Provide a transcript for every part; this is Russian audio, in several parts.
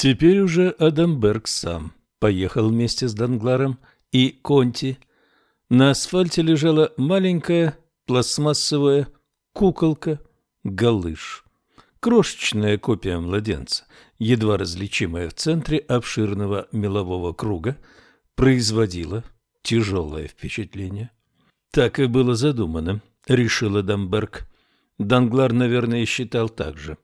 Теперь уже Адамберг сам поехал вместе с Дангларом и Конти. На асфальте лежала маленькая пластмассовая куколка Галыш. Крошечная копия младенца, едва различимая в центре обширного мелового круга, производила тяжелое впечатление. Так и было задумано, решила Дамберг. Данглар, наверное, считал так же.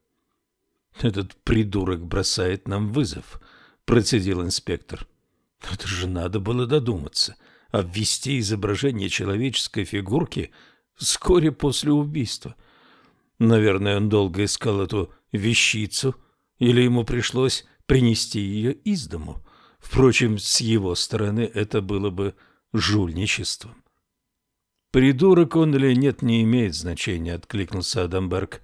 «Этот придурок бросает нам вызов», — процедил инспектор. «Это же надо было додуматься, обвести изображение человеческой фигурки вскоре после убийства. Наверное, он долго искал эту вещицу, или ему пришлось принести ее из дому. Впрочем, с его стороны это было бы жульничеством. «Придурок он или нет, не имеет значения», — откликнулся Адамберг.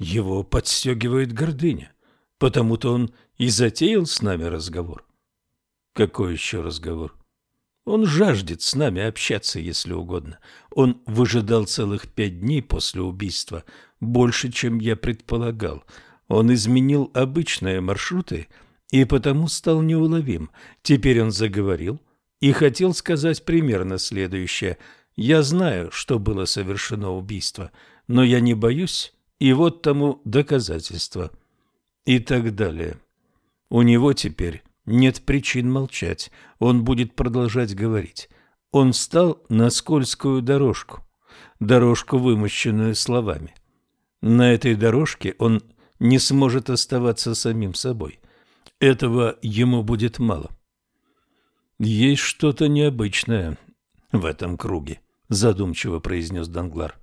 «Его подстегивает гордыня, потому-то он и затеял с нами разговор». «Какой еще разговор?» Он жаждет с нами общаться, если угодно. Он выжидал целых пять дней после убийства, больше, чем я предполагал. Он изменил обычные маршруты и потому стал неуловим. Теперь он заговорил и хотел сказать примерно следующее. «Я знаю, что было совершено убийство, но я не боюсь, и вот тому доказательство». И так далее. У него теперь нет причин молчать. Он будет продолжать говорить. Он встал на скользкую дорожку, дорожку, вымощенную словами. На этой дорожке он не сможет оставаться самим собой. Этого ему будет мало. Есть что-то необычное в этом круге, задумчиво произнес Данглар.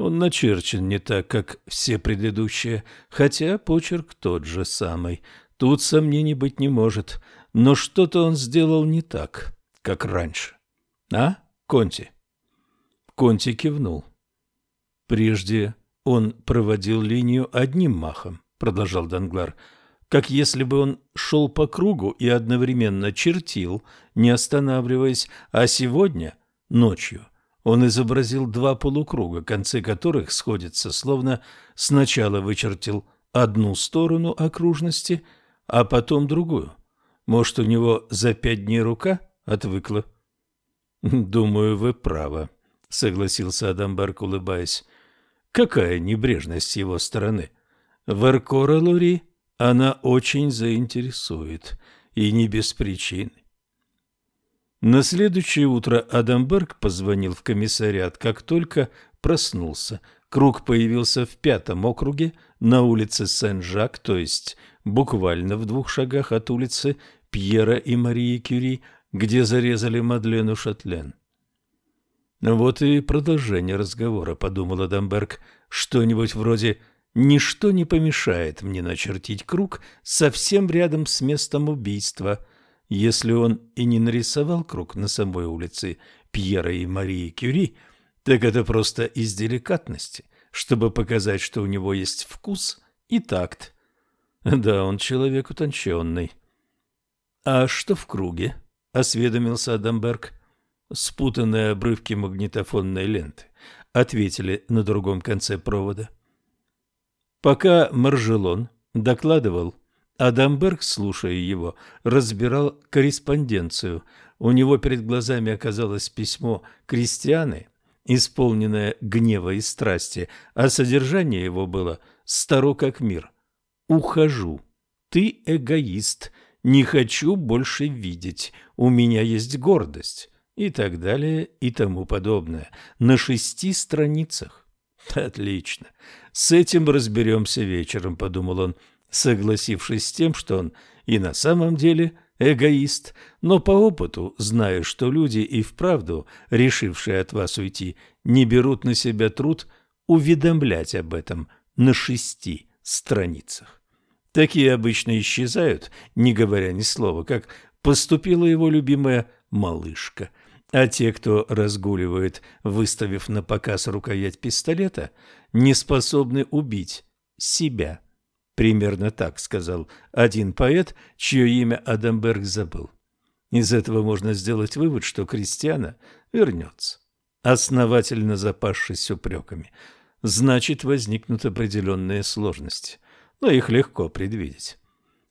Он начерчен не так, как все предыдущие, хотя почерк тот же самый. Тут сомнений быть не может, но что-то он сделал не так, как раньше. А, Конти? Конти кивнул. Прежде он проводил линию одним махом, продолжал Данглар, как если бы он шел по кругу и одновременно чертил, не останавливаясь, а сегодня, ночью, он изобразил два полукруга, концы которых сходятся, словно сначала вычертил одну сторону окружности – а потом другую. Может, у него за пять дней рука отвыкла? — Думаю, вы правы, — согласился Адамбарк, улыбаясь. — Какая небрежность с его стороны. Веркора Лури она очень заинтересует, и не без причины. На следующее утро Адамберг позвонил в комиссариат, как только проснулся. Круг появился в пятом округе на улице Сен-Жак, то есть буквально в двух шагах от улицы Пьера и Марии Кюри, где зарезали Мадлену Шатлен. Вот и продолжение разговора, подумала Дамберг, что-нибудь вроде «Ничто не помешает мне начертить круг совсем рядом с местом убийства», если он и не нарисовал круг на самой улице Пьера и Марии Кюри, так это просто из деликатности, чтобы показать, что у него есть вкус и такт, да, он человек утонченный. А что в круге? Осведомился Адамберг. Спутанные обрывки магнитофонной ленты ответили на другом конце провода. Пока Маржелон докладывал, Адамберг, слушая его, разбирал корреспонденцию. У него перед глазами оказалось письмо Кристианы, исполненное гнева и страсти, а содержание его было старо как мир – ухожу. Ты эгоист, не хочу больше видеть, у меня есть гордость» и так далее и тому подобное. На шести страницах. Отлично. С этим разберемся вечером, подумал он, согласившись с тем, что он и на самом деле эгоист, но по опыту знаю, что люди и вправду, решившие от вас уйти, не берут на себя труд уведомлять об этом на шести страницах. Такие обычно исчезают, не говоря ни слова, как поступила его любимая малышка. А те, кто разгуливает, выставив на показ рукоять пистолета, не способны убить себя. Примерно так сказал один поэт, чье имя Адамберг забыл. Из этого можно сделать вывод, что Кристиана вернется, основательно запасшись упреками. Значит, возникнут определенные сложности – но их легко предвидеть.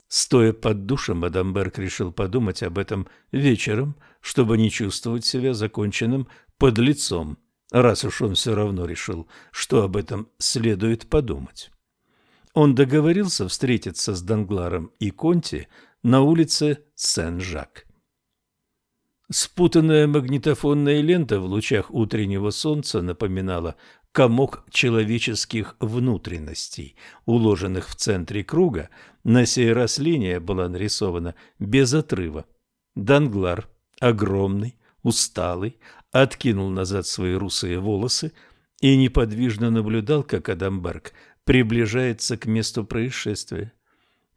Стоя под душем, Адамберг решил подумать об этом вечером, чтобы не чувствовать себя законченным под лицом, раз уж он все равно решил, что об этом следует подумать. Он договорился встретиться с Дангларом и Конти на улице Сен-Жак. Спутанная магнитофонная лента в лучах утреннего солнца напоминала комок человеческих внутренностей, уложенных в центре круга. На сей раз линия была нарисована без отрыва. Данглар, огромный, усталый, откинул назад свои русые волосы и неподвижно наблюдал, как Адамберг приближается к месту происшествия.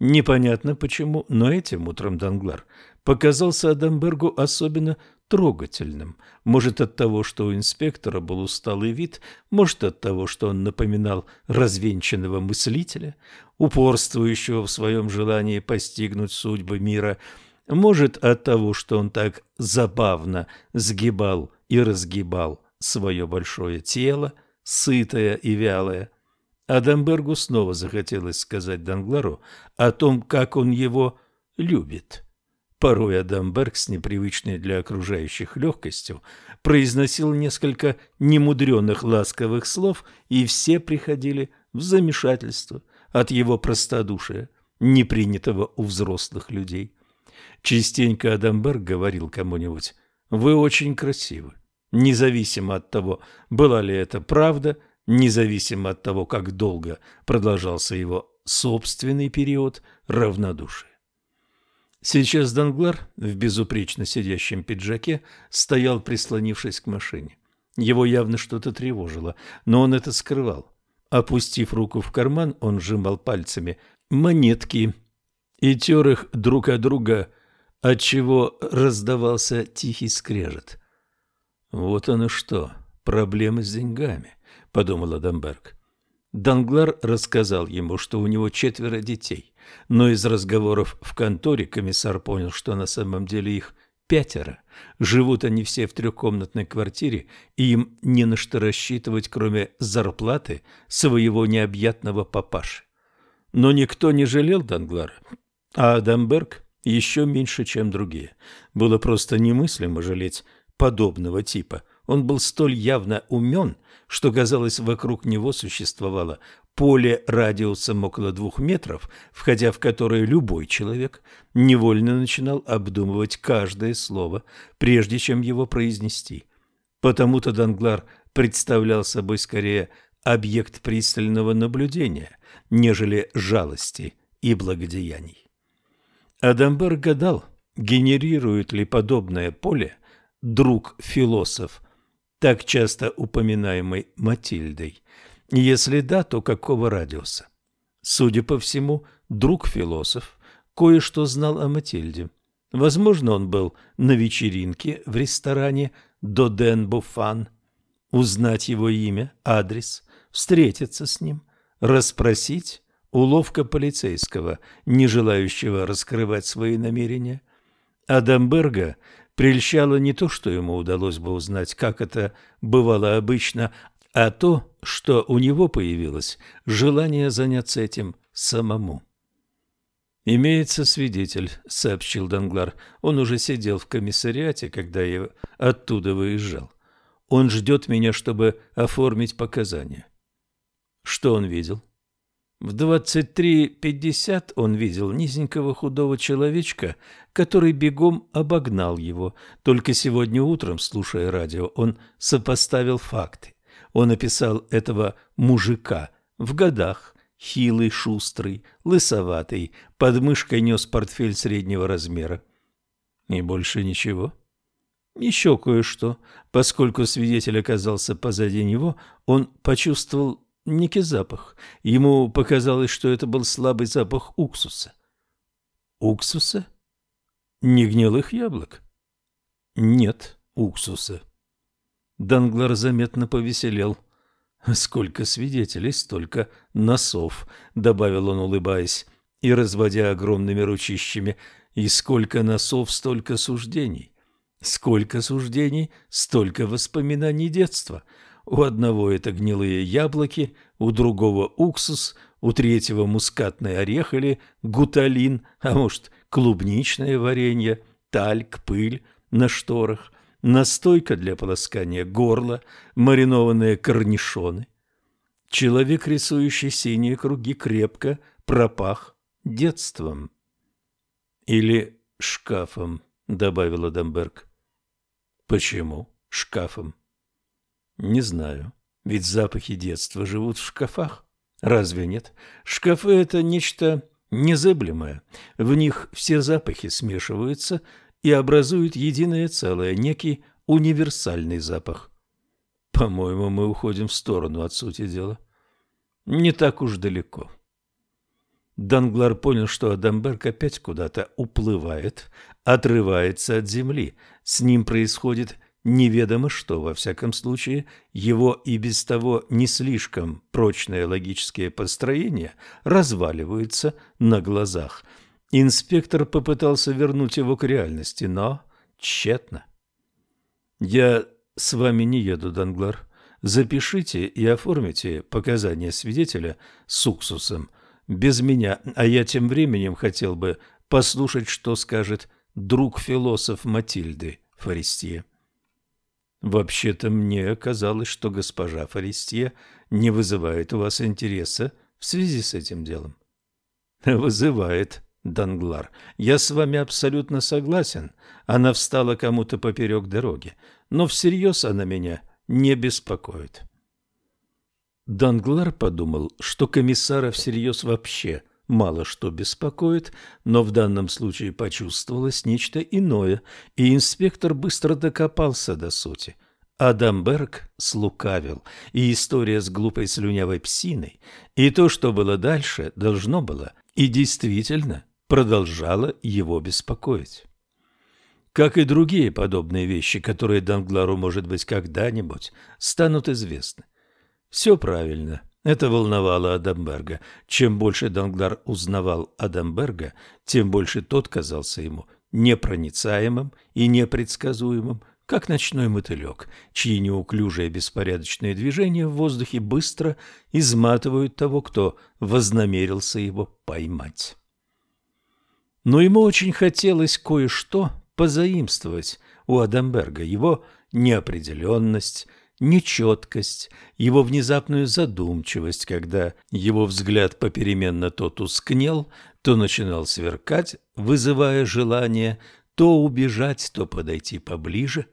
Непонятно почему, но этим утром Данглар показался Адамбергу особенно трогательным. Может, от того, что у инспектора был усталый вид, может, от того, что он напоминал развенчанного мыслителя, упорствующего в своем желании постигнуть судьбы мира, может, от того, что он так забавно сгибал и разгибал свое большое тело, сытое и вялое. Адамбергу снова захотелось сказать Данглару о том, как он его любит. Порой Адамберг с непривычной для окружающих легкостью произносил несколько немудренных ласковых слов, и все приходили в замешательство от его простодушия, не принятого у взрослых людей. Частенько Адамберг говорил кому-нибудь «Вы очень красивы», независимо от того, была ли это правда – независимо от того, как долго продолжался его собственный период равнодушия. Сейчас Данглар в безупречно сидящем пиджаке стоял, прислонившись к машине. Его явно что-то тревожило, но он это скрывал. Опустив руку в карман, он сжимал пальцами монетки и тер их друг от друга, отчего раздавался тихий скрежет. Вот оно что, проблемы с деньгами. — подумал Адамберг. Данглар рассказал ему, что у него четверо детей, но из разговоров в конторе комиссар понял, что на самом деле их пятеро. Живут они все в трехкомнатной квартире, и им не на что рассчитывать, кроме зарплаты своего необъятного папаши. Но никто не жалел Данглара, а Адамберг еще меньше, чем другие. Было просто немыслимо жалеть подобного типа. Он был столь явно умен, что, казалось, вокруг него существовало поле радиусом около двух метров, входя в которое любой человек невольно начинал обдумывать каждое слово, прежде чем его произнести. Потому-то Данглар представлял собой скорее объект пристального наблюдения, нежели жалости и благодеяний. Адамбер гадал, генерирует ли подобное поле друг-философ – так часто упоминаемой Матильдой? Если да, то какого радиуса? Судя по всему, друг-философ кое-что знал о Матильде. Возможно, он был на вечеринке в ресторане «Доден Буфан». Узнать его имя, адрес, встретиться с ним, расспросить – уловка полицейского, не желающего раскрывать свои намерения. Адамберга прельщало не то, что ему удалось бы узнать, как это бывало обычно, а то, что у него появилось желание заняться этим самому. «Имеется свидетель», — сообщил Данглар. «Он уже сидел в комиссариате, когда я оттуда выезжал. Он ждет меня, чтобы оформить показания». «Что он видел?» В 23.50 он видел низенького худого человечка, который бегом обогнал его. Только сегодня утром, слушая радио, он сопоставил факты. Он описал этого мужика в годах, хилый, шустрый, лысоватый, под мышкой нес портфель среднего размера. И больше ничего. Еще кое-что. Поскольку свидетель оказался позади него, он почувствовал некий запах. Ему показалось, что это был слабый запах уксуса. Уксуса? Не гнилых яблок? Нет уксуса. Данглар заметно повеселел. «Сколько свидетелей, столько носов», — добавил он, улыбаясь и разводя огромными ручищами. «И сколько носов, столько суждений. Сколько суждений, столько воспоминаний детства. У одного это гнилые яблоки, у другого уксус, у третьего мускатный орех или гуталин, а может клубничное варенье, тальк, пыль на шторах, настойка для полоскания горла, маринованные корнишоны. Человек, рисующий синие круги, крепко пропах детством. Или шкафом, добавила Дамберг. Почему шкафом? Не знаю. Ведь запахи детства живут в шкафах. Разве нет? Шкафы – это нечто незыблемое. В них все запахи смешиваются и образуют единое целое, некий универсальный запах. По-моему, мы уходим в сторону от сути дела. Не так уж далеко. Данглар понял, что Адамберг опять куда-то уплывает, отрывается от земли. С ним происходит неведомо что, во всяком случае, его и без того не слишком прочные логические построения разваливаются на глазах. Инспектор попытался вернуть его к реальности, но тщетно. «Я с вами не еду, Данглар. Запишите и оформите показания свидетеля с уксусом без меня, а я тем временем хотел бы послушать, что скажет друг-философ Матильды Форестье». Вообще-то мне казалось, что госпожа Форестье не вызывает у вас интереса в связи с этим делом. Вызывает, Данглар. Я с вами абсолютно согласен. Она встала кому-то поперек дороги, но всерьез она меня не беспокоит. Данглар подумал, что комиссара всерьез вообще мало что беспокоит, но в данном случае почувствовалось нечто иное, и инспектор быстро докопался до сути. Адамберг слукавил, и история с глупой слюнявой псиной, и то, что было дальше, должно было и действительно продолжало его беспокоить. Как и другие подобные вещи, которые Данглару, может быть, когда-нибудь станут известны. Все правильно. Это волновало Адамберга. Чем больше Данглар узнавал Адамберга, тем больше тот казался ему непроницаемым и непредсказуемым, как ночной мотылек, чьи неуклюжие беспорядочные движения в воздухе быстро изматывают того, кто вознамерился его поймать. Но ему очень хотелось кое-что позаимствовать у Адамберга, его неопределенность – нечеткость, его внезапную задумчивость, когда его взгляд попеременно то тускнел, то начинал сверкать, вызывая желание то убежать, то подойти поближе.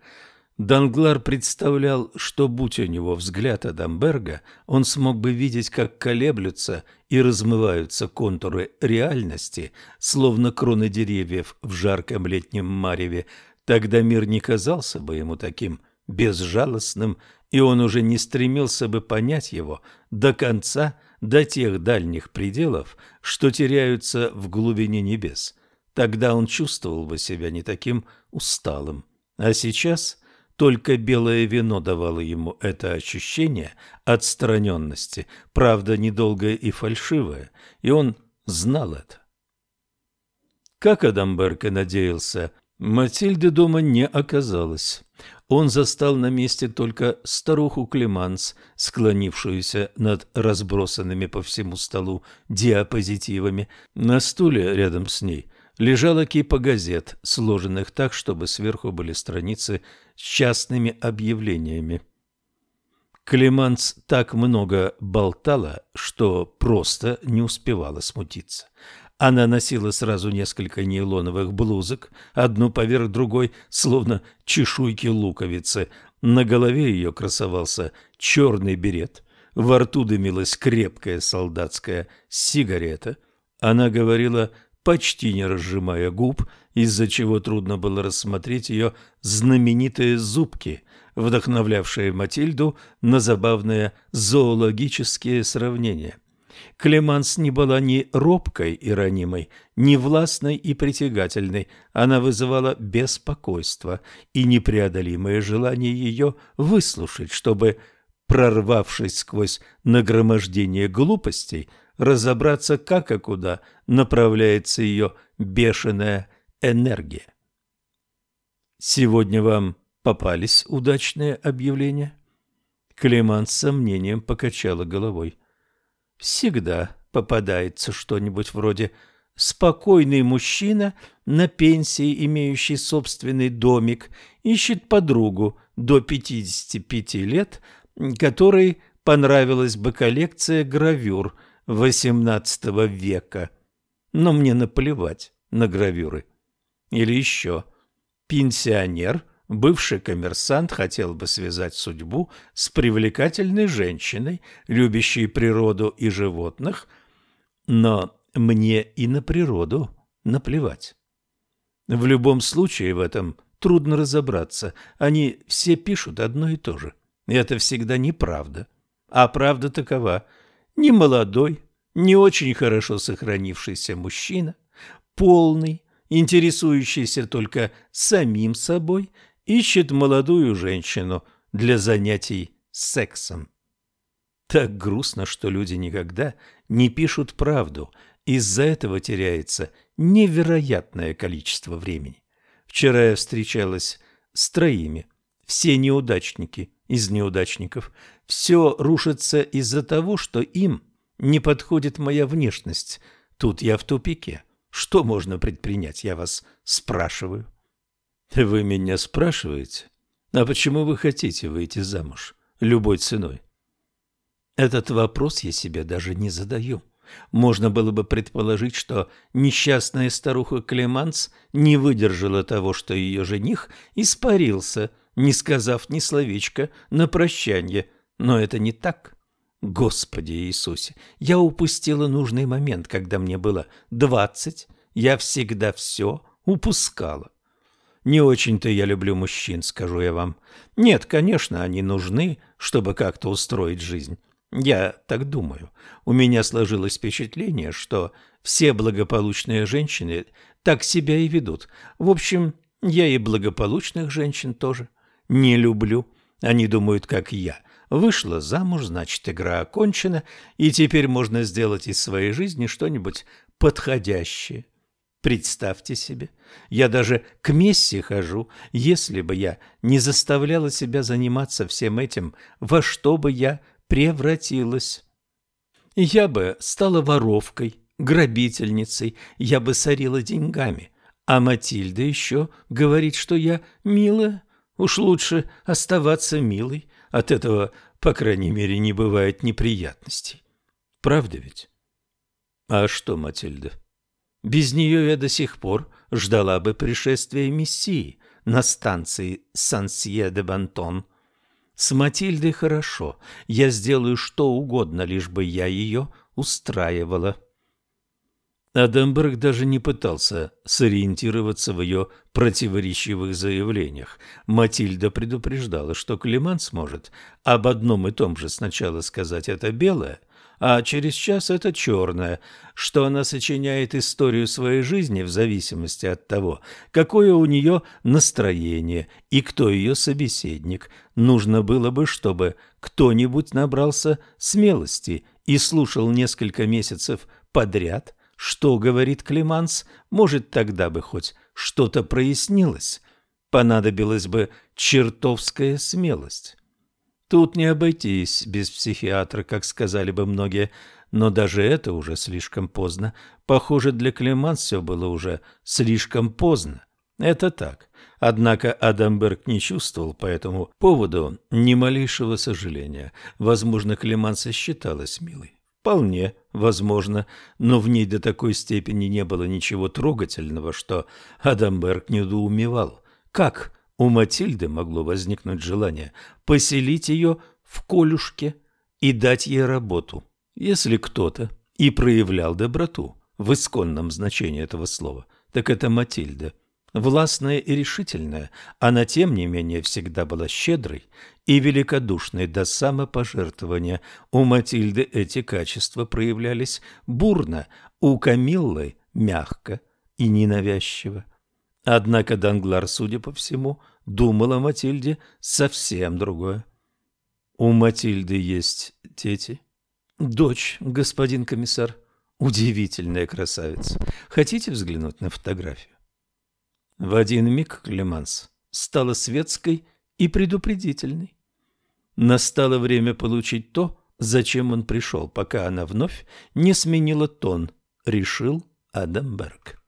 Данглар представлял, что, будь у него взгляд Адамберга, он смог бы видеть, как колеблются и размываются контуры реальности, словно кроны деревьев в жарком летнем мареве. Тогда мир не казался бы ему таким безжалостным и он уже не стремился бы понять его до конца, до тех дальних пределов, что теряются в глубине небес. Тогда он чувствовал бы себя не таким усталым. А сейчас только белое вино давало ему это ощущение отстраненности, правда, недолгое и фальшивое, и он знал это. Как Адамберг и надеялся, Матильды дома не оказалось он застал на месте только старуху Клеманс, склонившуюся над разбросанными по всему столу диапозитивами. На стуле рядом с ней лежала кипа газет, сложенных так, чтобы сверху были страницы с частными объявлениями. Клеманс так много болтала, что просто не успевала смутиться. Она носила сразу несколько нейлоновых блузок, одну поверх другой, словно чешуйки луковицы. На голове ее красовался черный берет, во рту дымилась крепкая солдатская сигарета. Она говорила, почти не разжимая губ, из-за чего трудно было рассмотреть ее знаменитые зубки, вдохновлявшие Матильду на забавные зоологические сравнения – Клеманс не была ни робкой и ранимой, ни властной и притягательной. Она вызывала беспокойство и непреодолимое желание ее выслушать, чтобы, прорвавшись сквозь нагромождение глупостей, разобраться, как и куда направляется ее бешеная энергия. «Сегодня вам попались удачные объявления?» Клеманс с сомнением покачала головой. Всегда попадается что-нибудь вроде «спокойный мужчина на пенсии, имеющий собственный домик, ищет подругу до 55 лет, которой понравилась бы коллекция гравюр XVIII века. Но мне наплевать на гравюры. Или еще. Пенсионер, бывший коммерсант, хотел бы связать судьбу с привлекательной женщиной, любящей природу и животных, но мне и на природу наплевать. В любом случае в этом трудно разобраться. Они все пишут одно и то же. Это всегда неправда. А правда такова. Не молодой, не очень хорошо сохранившийся мужчина, полный, интересующийся только самим собой, ищет молодую женщину для занятий сексом. Так грустно, что люди никогда не пишут правду. Из-за этого теряется невероятное количество времени. Вчера я встречалась с троими, все неудачники из неудачников. Все рушится из-за того, что им не подходит моя внешность. Тут я в тупике. Что можно предпринять, я вас спрашиваю. Вы меня спрашиваете? А почему вы хотите выйти замуж любой ценой? Этот вопрос я себе даже не задаю. Можно было бы предположить, что несчастная старуха Клеманс не выдержала того, что ее жених испарился, не сказав ни словечка на прощание. Но это не так. Господи Иисусе, я упустила нужный момент, когда мне было двадцать. Я всегда все упускала. Не очень-то я люблю мужчин, скажу я вам. Нет, конечно, они нужны, чтобы как-то устроить жизнь. Я так думаю. У меня сложилось впечатление, что все благополучные женщины так себя и ведут. В общем, я и благополучных женщин тоже не люблю. Они думают, как я. Вышла замуж, значит, игра окончена, и теперь можно сделать из своей жизни что-нибудь подходящее. Представьте себе, я даже к Месси хожу, если бы я не заставляла себя заниматься всем этим, во что бы я превратилась. Я бы стала воровкой, грабительницей, я бы сорила деньгами, а Матильда еще говорит, что я милая. Уж лучше оставаться милой, от этого, по крайней мере, не бывает неприятностей. Правда ведь? А что, Матильда? Без нее я до сих пор ждала бы пришествия Мессии на станции Сансье-де-Бантон. С Матильдой хорошо, я сделаю что угодно, лишь бы я ее устраивала. Адамберг даже не пытался сориентироваться в ее противоречивых заявлениях. Матильда предупреждала, что Климан сможет об одном и том же сначала сказать «это белое», а через час это черное, что она сочиняет историю своей жизни в зависимости от того, какое у нее настроение и кто ее собеседник. Нужно было бы, чтобы кто-нибудь набрался смелости и слушал несколько месяцев подряд – что говорит Климанс, может, тогда бы хоть что-то прояснилось. Понадобилась бы чертовская смелость. Тут не обойтись без психиатра, как сказали бы многие, но даже это уже слишком поздно. Похоже, для Клеманс все было уже слишком поздно. Это так. Однако Адамберг не чувствовал по этому поводу ни малейшего сожаления. Возможно, Клеманса считалась милой. Вполне возможно, но в ней до такой степени не было ничего трогательного, что Адамберг недоумевал, как у Матильды могло возникнуть желание поселить ее в колюшке и дать ей работу. Если кто-то и проявлял доброту в исконном значении этого слова, так это Матильда. Властная и решительная, она, тем не менее, всегда была щедрой и великодушной до самопожертвования. У Матильды эти качества проявлялись бурно, у Камиллы – мягко и ненавязчиво. Однако Данглар, судя по всему, думал о Матильде совсем другое. «У Матильды есть дети?» «Дочь, господин комиссар. Удивительная красавица. Хотите взглянуть на фотографию?» В один миг Клеманс стала светской и предупредительной. Настало время получить то, зачем он пришел, пока она вновь не сменила тон, решил Адамберг.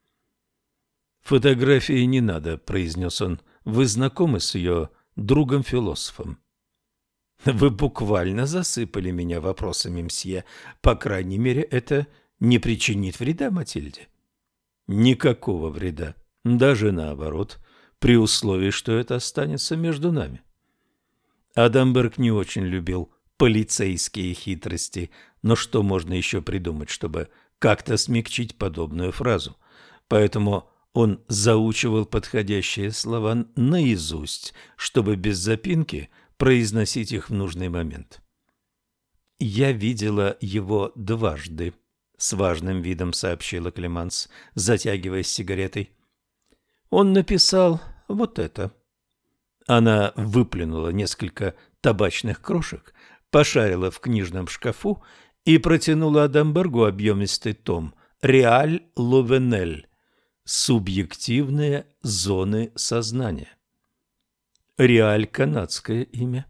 «Фотографии не надо», — произнес он. «Вы знакомы с ее другом-философом?» «Вы буквально засыпали меня вопросами, мсье. По крайней мере, это не причинит вреда Матильде?» «Никакого вреда. Даже наоборот, при условии, что это останется между нами». Адамберг не очень любил полицейские хитрости, но что можно еще придумать, чтобы как-то смягчить подобную фразу? Поэтому он заучивал подходящие слова наизусть, чтобы без запинки произносить их в нужный момент. «Я видела его дважды», — с важным видом сообщила Клеманс, затягиваясь сигаретой. «Он написал вот это». Она выплюнула несколько табачных крошек, пошарила в книжном шкафу и протянула Адамбергу объемистый том «Реаль Лувенель» Субъективные зоны сознания. Реаль – канадское имя.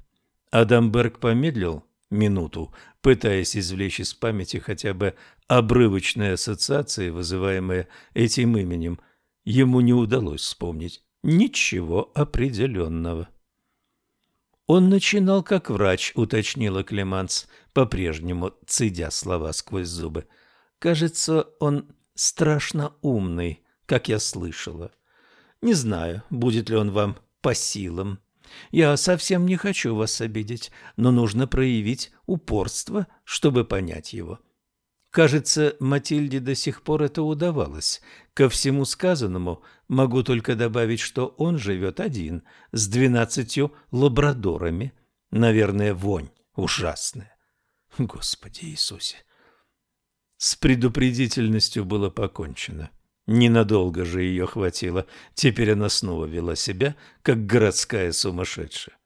Адамберг помедлил минуту, пытаясь извлечь из памяти хотя бы обрывочные ассоциации, вызываемые этим именем. Ему не удалось вспомнить ничего определенного. Он начинал как врач, уточнила Клеманс, по-прежнему цедя слова сквозь зубы. Кажется, он страшно умный, как я слышала. Не знаю, будет ли он вам по силам. Я совсем не хочу вас обидеть, но нужно проявить упорство, чтобы понять его. Кажется, Матильде до сих пор это удавалось. Ко всему сказанному могу только добавить, что он живет один, с двенадцатью лабрадорами. Наверное, вонь ужасная. Господи Иисусе! С предупредительностью было покончено. — Ненадолго же ее хватило. Теперь она снова вела себя, как городская сумасшедшая.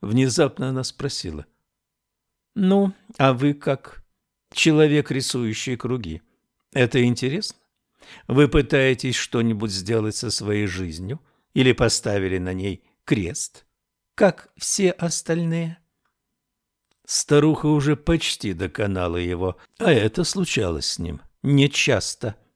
Внезапно она спросила. «Ну, а вы как человек, рисующий круги? Это интересно? Вы пытаетесь что-нибудь сделать со своей жизнью или поставили на ней крест, как все остальные?» Старуха уже почти доконала его, а это случалось с ним нечасто. часто.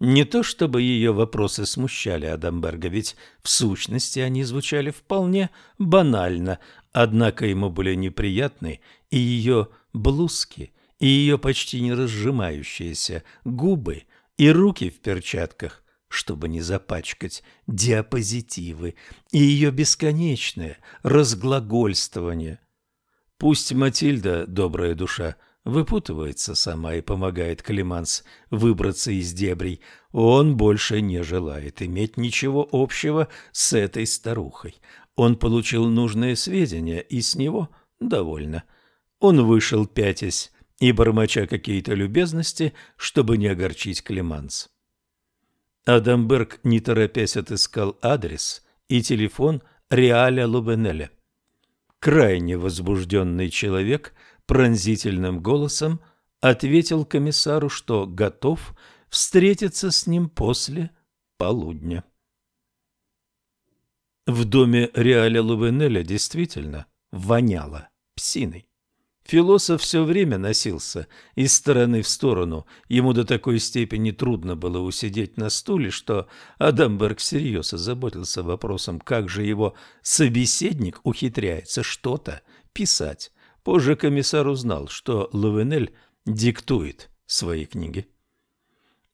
Не то чтобы ее вопросы смущали Адамберга, ведь в сущности они звучали вполне банально, однако ему были неприятны и ее блузки, и ее почти не разжимающиеся губы, и руки в перчатках, чтобы не запачкать диапозитивы, и ее бесконечное разглагольствование. Пусть Матильда, добрая душа, — выпутывается сама и помогает Климанс выбраться из дебрей. Он больше не желает иметь ничего общего с этой старухой. Он получил нужные сведения, и с него довольно. Он вышел пятясь и бормоча какие-то любезности, чтобы не огорчить Климанс. Адамберг, не торопясь, отыскал адрес и телефон Реаля Лубенеля. Крайне возбужденный человек – пронзительным голосом ответил комиссару, что готов встретиться с ним после полудня. В доме Реаля Лувенеля действительно воняло псиной. Философ все время носился из стороны в сторону. Ему до такой степени трудно было усидеть на стуле, что Адамберг всерьез озаботился вопросом, как же его собеседник ухитряется что-то писать. Позже комиссар узнал, что Лавенель диктует свои книги.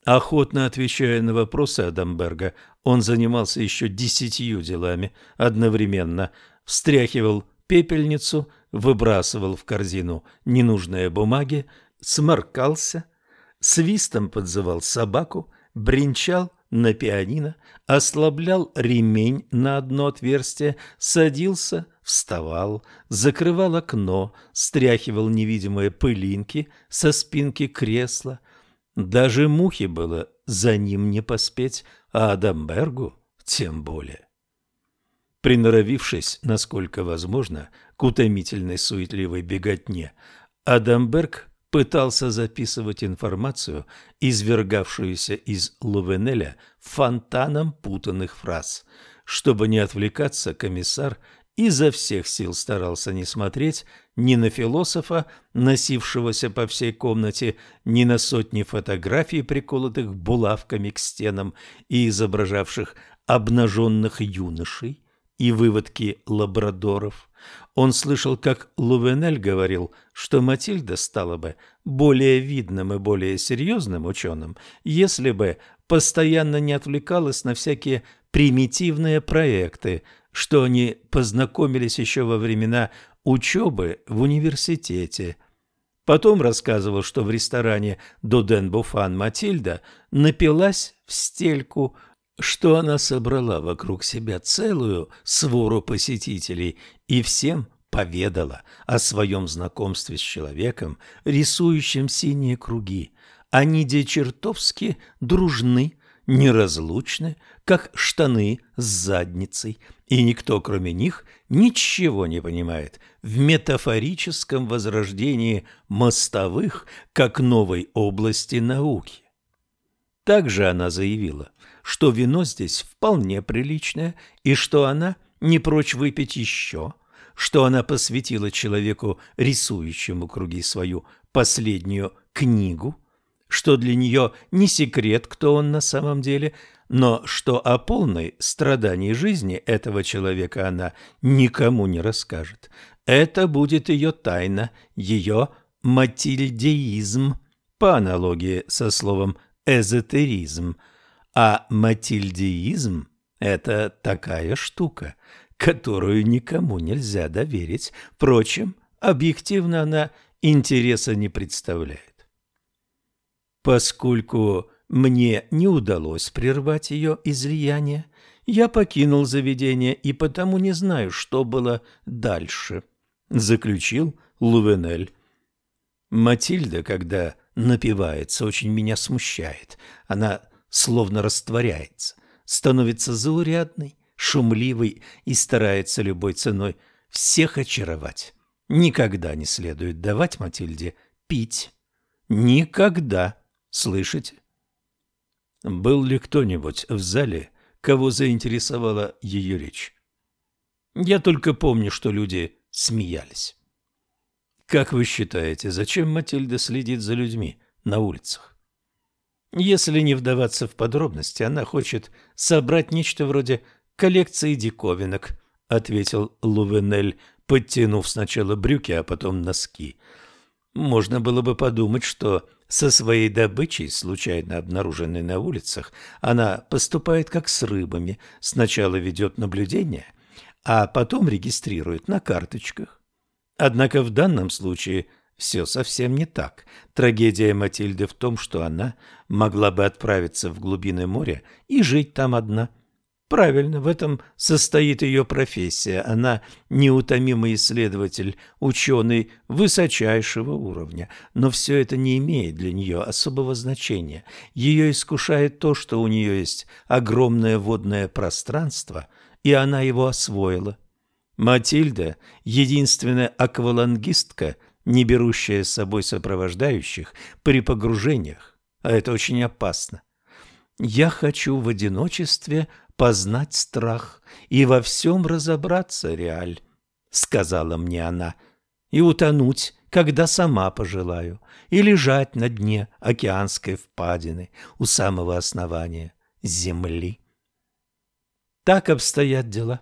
Охотно отвечая на вопросы Адамберга, он занимался еще десятью делами одновременно. Встряхивал пепельницу, выбрасывал в корзину ненужные бумаги, сморкался, свистом подзывал собаку, бренчал на пианино, ослаблял ремень на одно отверстие, садился, вставал, закрывал окно, стряхивал невидимые пылинки со спинки кресла. Даже мухи было за ним не поспеть, а Адамбергу тем более. Приноровившись, насколько возможно, к утомительной суетливой беготне, Адамберг пытался записывать информацию, извергавшуюся из Лувенеля фонтаном путанных фраз. Чтобы не отвлекаться, комиссар изо всех сил старался не смотреть ни на философа, носившегося по всей комнате, ни на сотни фотографий, приколотых булавками к стенам и изображавших обнаженных юношей и выводки лабрадоров. Он слышал, как Лувенель говорил, что Матильда стала бы более видным и более серьезным ученым, если бы постоянно не отвлекалась на всякие примитивные проекты, что они познакомились еще во времена учебы в университете. Потом рассказывал, что в ресторане «Доден Буфан» Матильда напилась в стельку, что она собрала вокруг себя целую свору посетителей и всем поведала о своем знакомстве с человеком, рисующим синие круги. Они де чертовски дружны, неразлучны, как штаны с задницей, и никто, кроме них, ничего не понимает в метафорическом возрождении мостовых как новой области науки. Также она заявила, что вино здесь вполне приличное и что она не прочь выпить еще, что она посвятила человеку, рисующему круги, свою последнюю книгу – что для нее не секрет, кто он на самом деле, но что о полной страдании жизни этого человека она никому не расскажет. Это будет ее тайна, ее матильдеизм, по аналогии со словом эзотеризм. А матильдеизм – это такая штука, которую никому нельзя доверить. Впрочем, объективно она интереса не представляет. Поскольку мне не удалось прервать ее излияние, я покинул заведение и потому не знаю, что было дальше, — заключил Лувенель. Матильда, когда напивается, очень меня смущает. Она словно растворяется, становится заурядной, шумливой и старается любой ценой всех очаровать. Никогда не следует давать Матильде пить. Никогда. Слышите? Был ли кто-нибудь в зале, кого заинтересовала ее речь? Я только помню, что люди смеялись. Как вы считаете, зачем Матильда следит за людьми на улицах? Если не вдаваться в подробности, она хочет собрать нечто вроде коллекции диковинок, ответил Лувенель, подтянув сначала брюки, а потом носки. Можно было бы подумать, что со своей добычей, случайно обнаруженной на улицах, она поступает как с рыбами. Сначала ведет наблюдение, а потом регистрирует на карточках. Однако в данном случае все совсем не так. Трагедия Матильды в том, что она могла бы отправиться в глубины моря и жить там одна – Правильно, в этом состоит ее профессия. Она неутомимый исследователь, ученый высочайшего уровня. Но все это не имеет для нее особого значения. Ее искушает то, что у нее есть огромное водное пространство, и она его освоила. Матильда – единственная аквалангистка, не берущая с собой сопровождающих при погружениях, а это очень опасно. Я хочу в одиночестве познать страх и во всем разобраться, Реаль, — сказала мне она, — и утонуть, когда сама пожелаю, и лежать на дне океанской впадины у самого основания земли. Так обстоят дела.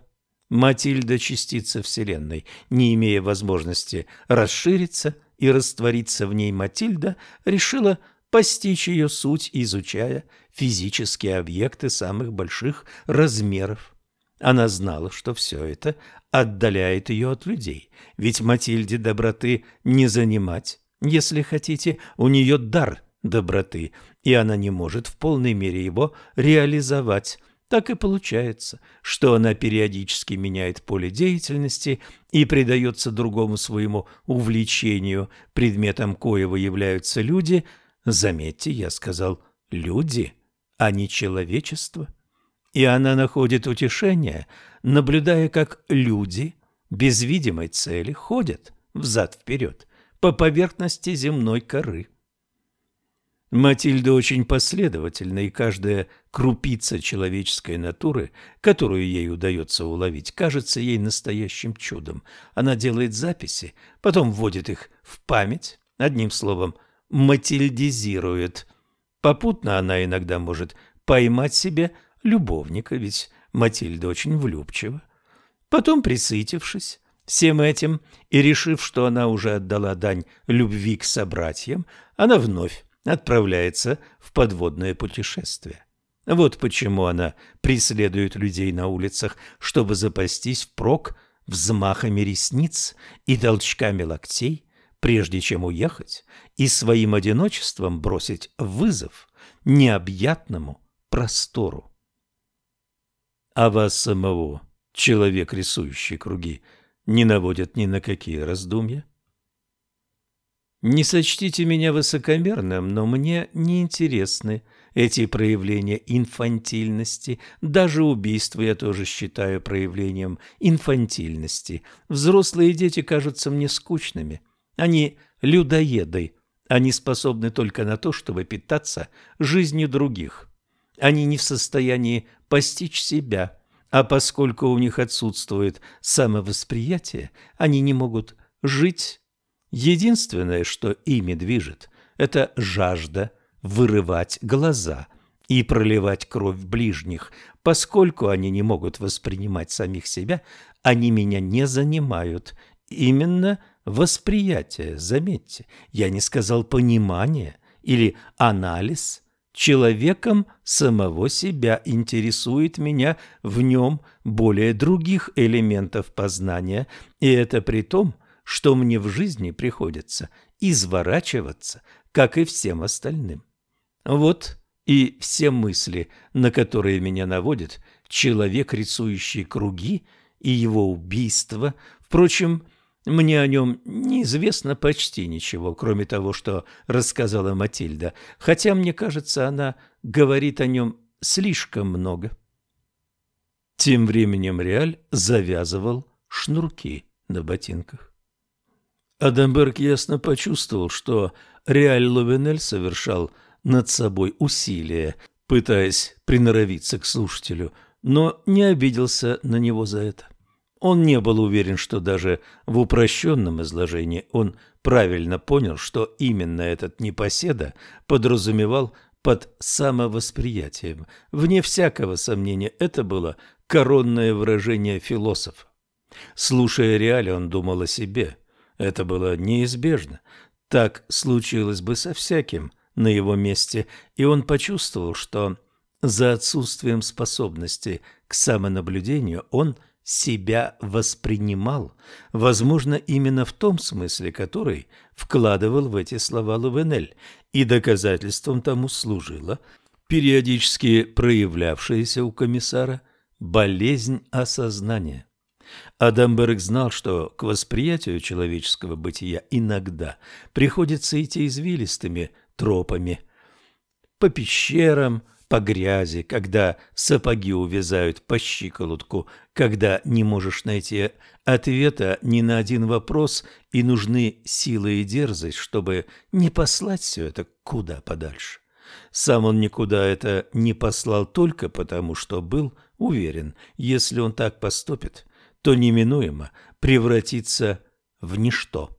Матильда – частица Вселенной. Не имея возможности расшириться и раствориться в ней, Матильда решила постичь ее суть, изучая физические объекты самых больших размеров. Она знала, что все это отдаляет ее от людей, ведь Матильде доброты не занимать. Если хотите, у нее дар доброты, и она не может в полной мере его реализовать. Так и получается, что она периодически меняет поле деятельности и предается другому своему увлечению, предметом коего являются люди. Заметьте, я сказал «люди», а не человечество. И она находит утешение, наблюдая, как люди без видимой цели ходят взад-вперед по поверхности земной коры. Матильда очень последовательна, и каждая крупица человеческой натуры, которую ей удается уловить, кажется ей настоящим чудом. Она делает записи, потом вводит их в память, одним словом, матильдизирует. Попутно она иногда может поймать себе любовника, ведь Матильда очень влюбчива. Потом, присытившись всем этим и решив, что она уже отдала дань любви к собратьям, она вновь отправляется в подводное путешествие. Вот почему она преследует людей на улицах, чтобы запастись впрок взмахами ресниц и толчками локтей, прежде чем уехать и своим одиночеством бросить вызов необъятному простору. А вас самого, человек, рисующий круги, не наводят ни на какие раздумья? Не сочтите меня высокомерным, но мне не интересны эти проявления инфантильности. Даже убийство я тоже считаю проявлением инфантильности. Взрослые дети кажутся мне скучными. Они людоеды. Они способны только на то, чтобы питаться жизнью других. Они не в состоянии постичь себя, а поскольку у них отсутствует самовосприятие, они не могут жить Единственное, что ими движет, это жажда вырывать глаза и проливать кровь ближних. Поскольку они не могут воспринимать самих себя, они меня не занимают. Именно восприятие, заметьте, я не сказал понимание или анализ. Человеком самого себя интересует меня в нем более других элементов познания, и это при том, что мне в жизни приходится изворачиваться, как и всем остальным. Вот и все мысли, на которые меня наводит человек, рисующий круги, и его убийство. Впрочем, мне о нем неизвестно почти ничего, кроме того, что рассказала Матильда, хотя, мне кажется, она говорит о нем слишком много. Тем временем Реаль завязывал шнурки на ботинках. Адамберг ясно почувствовал, что Реаль Ловенель совершал над собой усилие, пытаясь приноровиться к слушателю, но не обиделся на него за это. Он не был уверен, что даже в упрощенном изложении он правильно понял, что именно этот непоседа подразумевал под самовосприятием. Вне всякого сомнения, это было коронное выражение философа. Слушая Реали, он думал о себе – это было неизбежно. Так случилось бы со всяким на его месте, и он почувствовал, что за отсутствием способности к самонаблюдению он себя воспринимал, возможно, именно в том смысле, который вкладывал в эти слова Лувенель, и доказательством тому служила периодически проявлявшаяся у комиссара болезнь осознания. Адамберг знал, что к восприятию человеческого бытия иногда приходится идти извилистыми тропами по пещерам, по грязи, когда сапоги увязают по щиколотку, когда не можешь найти ответа ни на один вопрос и нужны сила и дерзость, чтобы не послать все это куда подальше. Сам он никуда это не послал только потому, что был уверен, если он так поступит, то неминуемо превратится в ничто.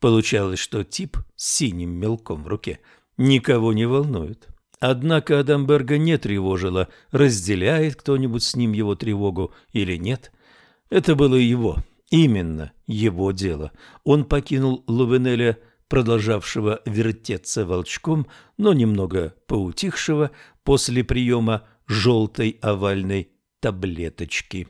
Получалось, что тип с синим мелком в руке никого не волнует. Однако Адамберга не тревожило, разделяет кто-нибудь с ним его тревогу или нет. Это было его, именно его дело. Он покинул Лувенеля, продолжавшего вертеться волчком, но немного поутихшего после приема желтой овальной таблеточки.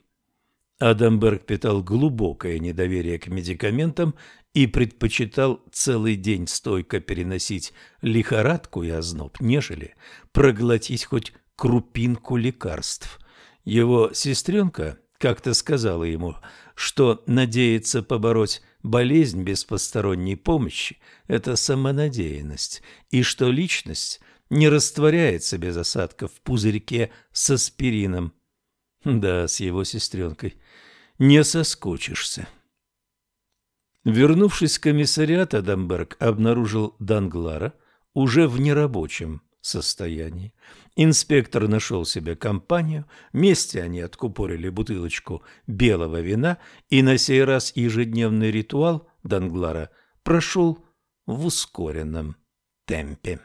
Адамберг питал глубокое недоверие к медикаментам и предпочитал целый день стойко переносить лихорадку и озноб, нежели проглотить хоть крупинку лекарств. Его сестренка как-то сказала ему, что надеяться побороть болезнь без посторонней помощи – это самонадеянность, и что личность не растворяется без осадков в пузырьке с аспирином. Да, с его сестренкой не соскучишься. Вернувшись в комиссариат, Адамберг обнаружил Данглара уже в нерабочем состоянии. Инспектор нашел себе компанию, вместе они откупорили бутылочку белого вина, и на сей раз ежедневный ритуал Данглара прошел в ускоренном темпе.